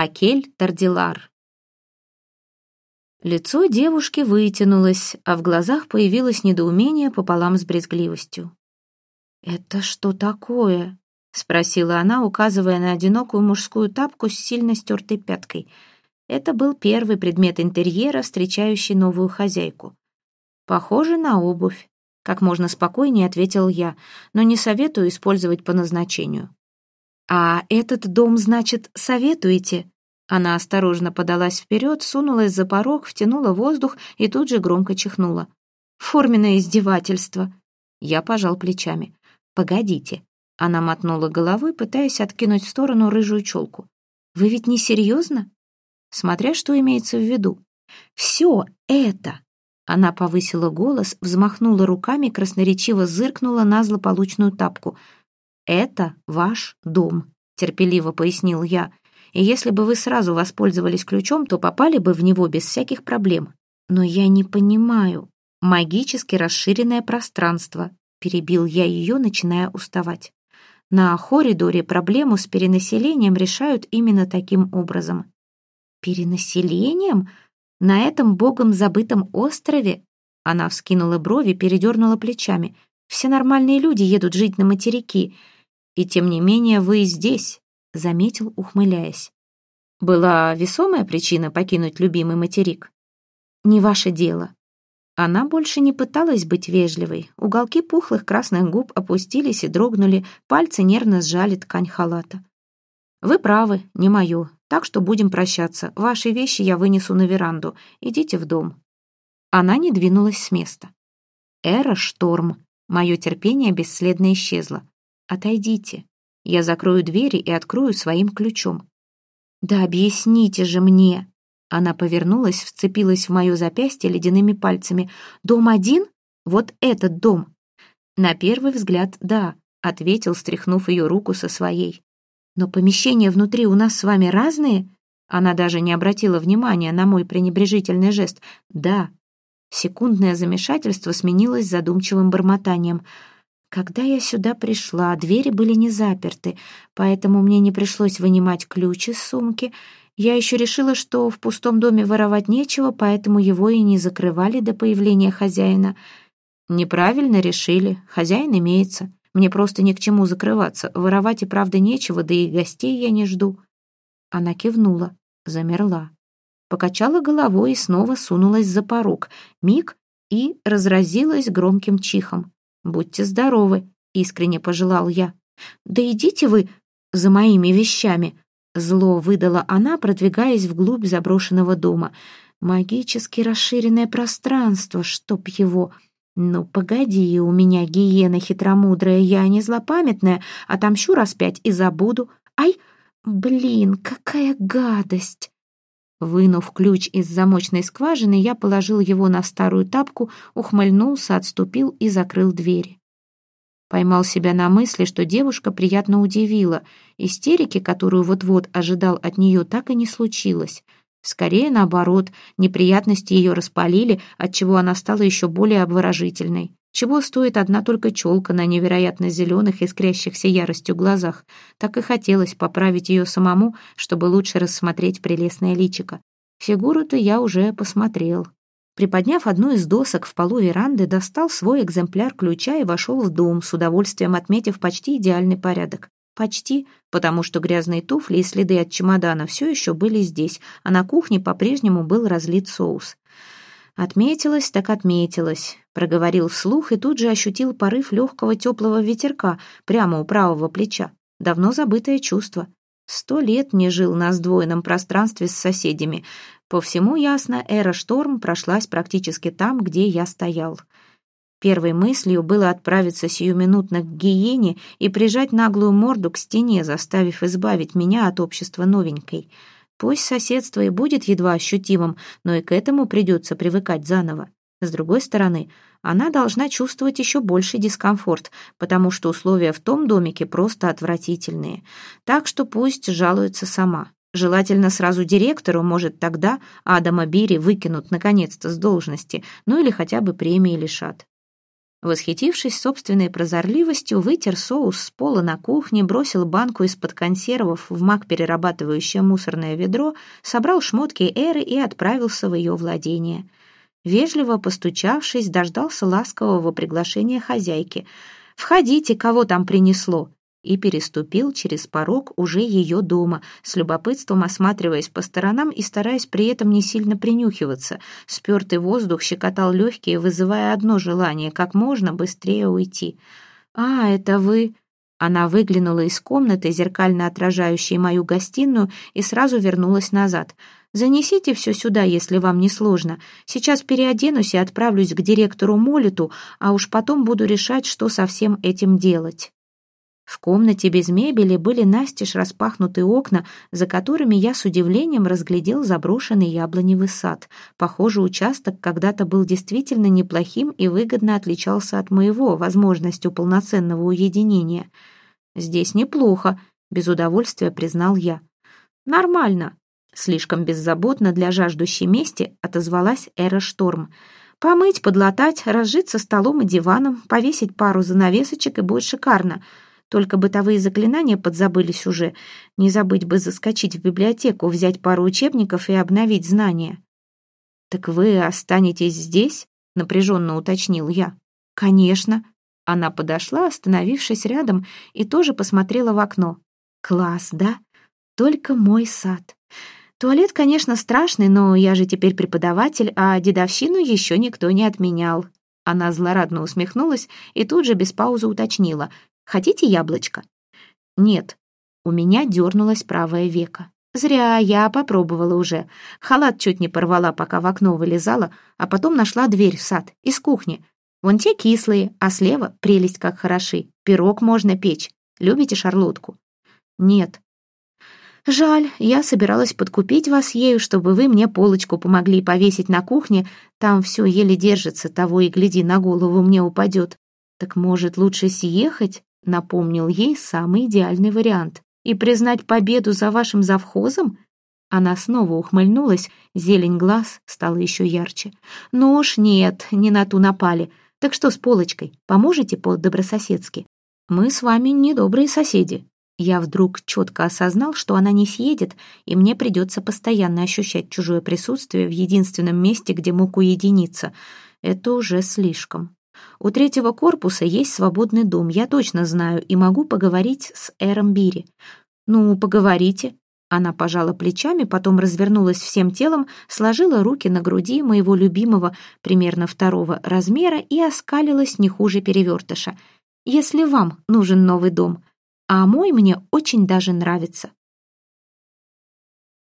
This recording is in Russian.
Акель Тардилар. Лицо девушки вытянулось, а в глазах появилось недоумение пополам с брезгливостью. «Это что такое?» — спросила она, указывая на одинокую мужскую тапку с сильно стертой пяткой. Это был первый предмет интерьера, встречающий новую хозяйку. «Похоже на обувь», — как можно спокойнее ответил я, но не советую использовать по назначению. «А этот дом, значит, советуете?» Она осторожно подалась вперед, сунулась за порог, втянула воздух и тут же громко чихнула. «Форменное издевательство!» Я пожал плечами. «Погодите». Она мотнула головой, пытаясь откинуть в сторону рыжую челку. «Вы ведь не серьезно?» Смотря что имеется в виду. «Все это!» Она повысила голос, взмахнула руками, красноречиво зыркнула на злополучную тапку. «Это ваш дом», — терпеливо пояснил я и если бы вы сразу воспользовались ключом, то попали бы в него без всяких проблем. Но я не понимаю. Магически расширенное пространство. Перебил я ее, начиная уставать. На Хоридоре проблему с перенаселением решают именно таким образом. Перенаселением? На этом богом забытом острове? Она вскинула брови, передернула плечами. Все нормальные люди едут жить на материки. И тем не менее вы здесь, заметил, ухмыляясь. Была весомая причина покинуть любимый материк? Не ваше дело. Она больше не пыталась быть вежливой. Уголки пухлых красных губ опустились и дрогнули, пальцы нервно сжали ткань халата. «Вы правы, не мое, так что будем прощаться. Ваши вещи я вынесу на веранду. Идите в дом». Она не двинулась с места. «Эра шторм. Мое терпение бесследно исчезло. Отойдите. Я закрою двери и открою своим ключом. «Да объясните же мне!» Она повернулась, вцепилась в мое запястье ледяными пальцами. «Дом один? Вот этот дом!» «На первый взгляд, да», — ответил, стряхнув ее руку со своей. «Но помещения внутри у нас с вами разные?» Она даже не обратила внимания на мой пренебрежительный жест. «Да». Секундное замешательство сменилось задумчивым бормотанием — когда я сюда пришла, двери были не заперты, поэтому мне не пришлось вынимать ключ из сумки. Я еще решила, что в пустом доме воровать нечего, поэтому его и не закрывали до появления хозяина. Неправильно решили, хозяин имеется. Мне просто ни к чему закрываться, воровать и правда нечего, да и гостей я не жду. Она кивнула, замерла. Покачала головой и снова сунулась за порог. Миг и разразилась громким чихом. «Будьте здоровы», — искренне пожелал я. «Да идите вы за моими вещами», — зло выдала она, продвигаясь вглубь заброшенного дома. «Магически расширенное пространство, чтоб его...» «Ну, погоди, у меня гиена хитромудрая, я не злопамятная, отомщу раз пять и забуду. Ай, блин, какая гадость!» Вынув ключ из замочной скважины, я положил его на старую тапку, ухмыльнулся, отступил и закрыл двери. Поймал себя на мысли, что девушка приятно удивила. Истерики, которую вот-вот ожидал от нее, так и не случилось. Скорее, наоборот, неприятности ее распалили, отчего она стала еще более обворожительной. Чего стоит одна только челка на невероятно зеленых, искрящихся яростью глазах. Так и хотелось поправить ее самому, чтобы лучше рассмотреть прелестное личико. Фигуру-то я уже посмотрел. Приподняв одну из досок в полу веранды, достал свой экземпляр ключа и вошел в дом, с удовольствием отметив почти идеальный порядок. Почти, потому что грязные туфли и следы от чемодана все еще были здесь, а на кухне по-прежнему был разлит соус. Отметилась так отметилась, проговорил вслух и тут же ощутил порыв легкого теплого ветерка прямо у правого плеча. Давно забытое чувство. Сто лет не жил на сдвоенном пространстве с соседями. По всему ясно, эра шторм прошлась практически там, где я стоял. Первой мыслью было отправиться сиюминутно к гиене и прижать наглую морду к стене, заставив избавить меня от общества новенькой — Пусть соседство и будет едва ощутимым, но и к этому придется привыкать заново. С другой стороны, она должна чувствовать еще больший дискомфорт, потому что условия в том домике просто отвратительные. Так что пусть жалуется сама. Желательно сразу директору, может, тогда Адама Бири выкинут наконец-то с должности, ну или хотя бы премии лишат. Восхитившись собственной прозорливостью, вытер соус с пола на кухне, бросил банку из-под консервов в маг-перерабатывающее мусорное ведро, собрал шмотки Эры и отправился в ее владение. Вежливо постучавшись, дождался ласкового приглашения хозяйки. «Входите, кого там принесло?» И переступил через порог уже ее дома, с любопытством осматриваясь по сторонам и стараясь при этом не сильно принюхиваться. Спертый воздух щекотал легкие, вызывая одно желание — как можно быстрее уйти. «А, это вы...» Она выглянула из комнаты, зеркально отражающей мою гостиную, и сразу вернулась назад. «Занесите все сюда, если вам не сложно. Сейчас переоденусь и отправлюсь к директору Молиту, а уж потом буду решать, что со всем этим делать». В комнате без мебели были настежь распахнутые окна, за которыми я с удивлением разглядел заброшенный яблоневый сад. Похоже, участок когда-то был действительно неплохим и выгодно отличался от моего возможностью полноценного уединения. «Здесь неплохо», — без удовольствия признал я. «Нормально», — слишком беззаботно для жаждущей мести отозвалась Эра Шторм. «Помыть, подлатать, разжиться столом и диваном, повесить пару занавесочек и будет шикарно». Только бытовые заклинания подзабылись уже. Не забыть бы заскочить в библиотеку, взять пару учебников и обновить знания. «Так вы останетесь здесь?» — напряженно уточнил я. «Конечно». Она подошла, остановившись рядом, и тоже посмотрела в окно. «Класс, да? Только мой сад. Туалет, конечно, страшный, но я же теперь преподаватель, а дедовщину еще никто не отменял». Она злорадно усмехнулась и тут же без паузы уточнила. Хотите яблочко?» «Нет». У меня дернулось правое веко. Зря, я попробовала уже. Халат чуть не порвала, пока в окно вылезала, а потом нашла дверь в сад, из кухни. Вон те кислые, а слева прелесть как хороши. Пирог можно печь. Любите шарлотку? Нет. Жаль, я собиралась подкупить вас ею, чтобы вы мне полочку помогли повесить на кухне. Там все еле держится, того и гляди, на голову мне упадет. Так может, лучше съехать? Напомнил ей самый идеальный вариант. «И признать победу за вашим завхозом?» Она снова ухмыльнулась, зелень глаз стала еще ярче. «Ну уж нет, не на ту напали. Так что с полочкой? Поможете по-добрососедски?» «Мы с вами недобрые соседи». Я вдруг четко осознал, что она не съедет, и мне придется постоянно ощущать чужое присутствие в единственном месте, где мог уединиться. Это уже слишком. У третьего корпуса есть свободный дом, я точно знаю, и могу поговорить с Эром Бири. Ну, поговорите. Она пожала плечами, потом развернулась всем телом, сложила руки на груди моего любимого, примерно второго размера, и оскалилась не хуже перевертыша. «Если вам нужен новый дом, а мой мне очень даже нравится».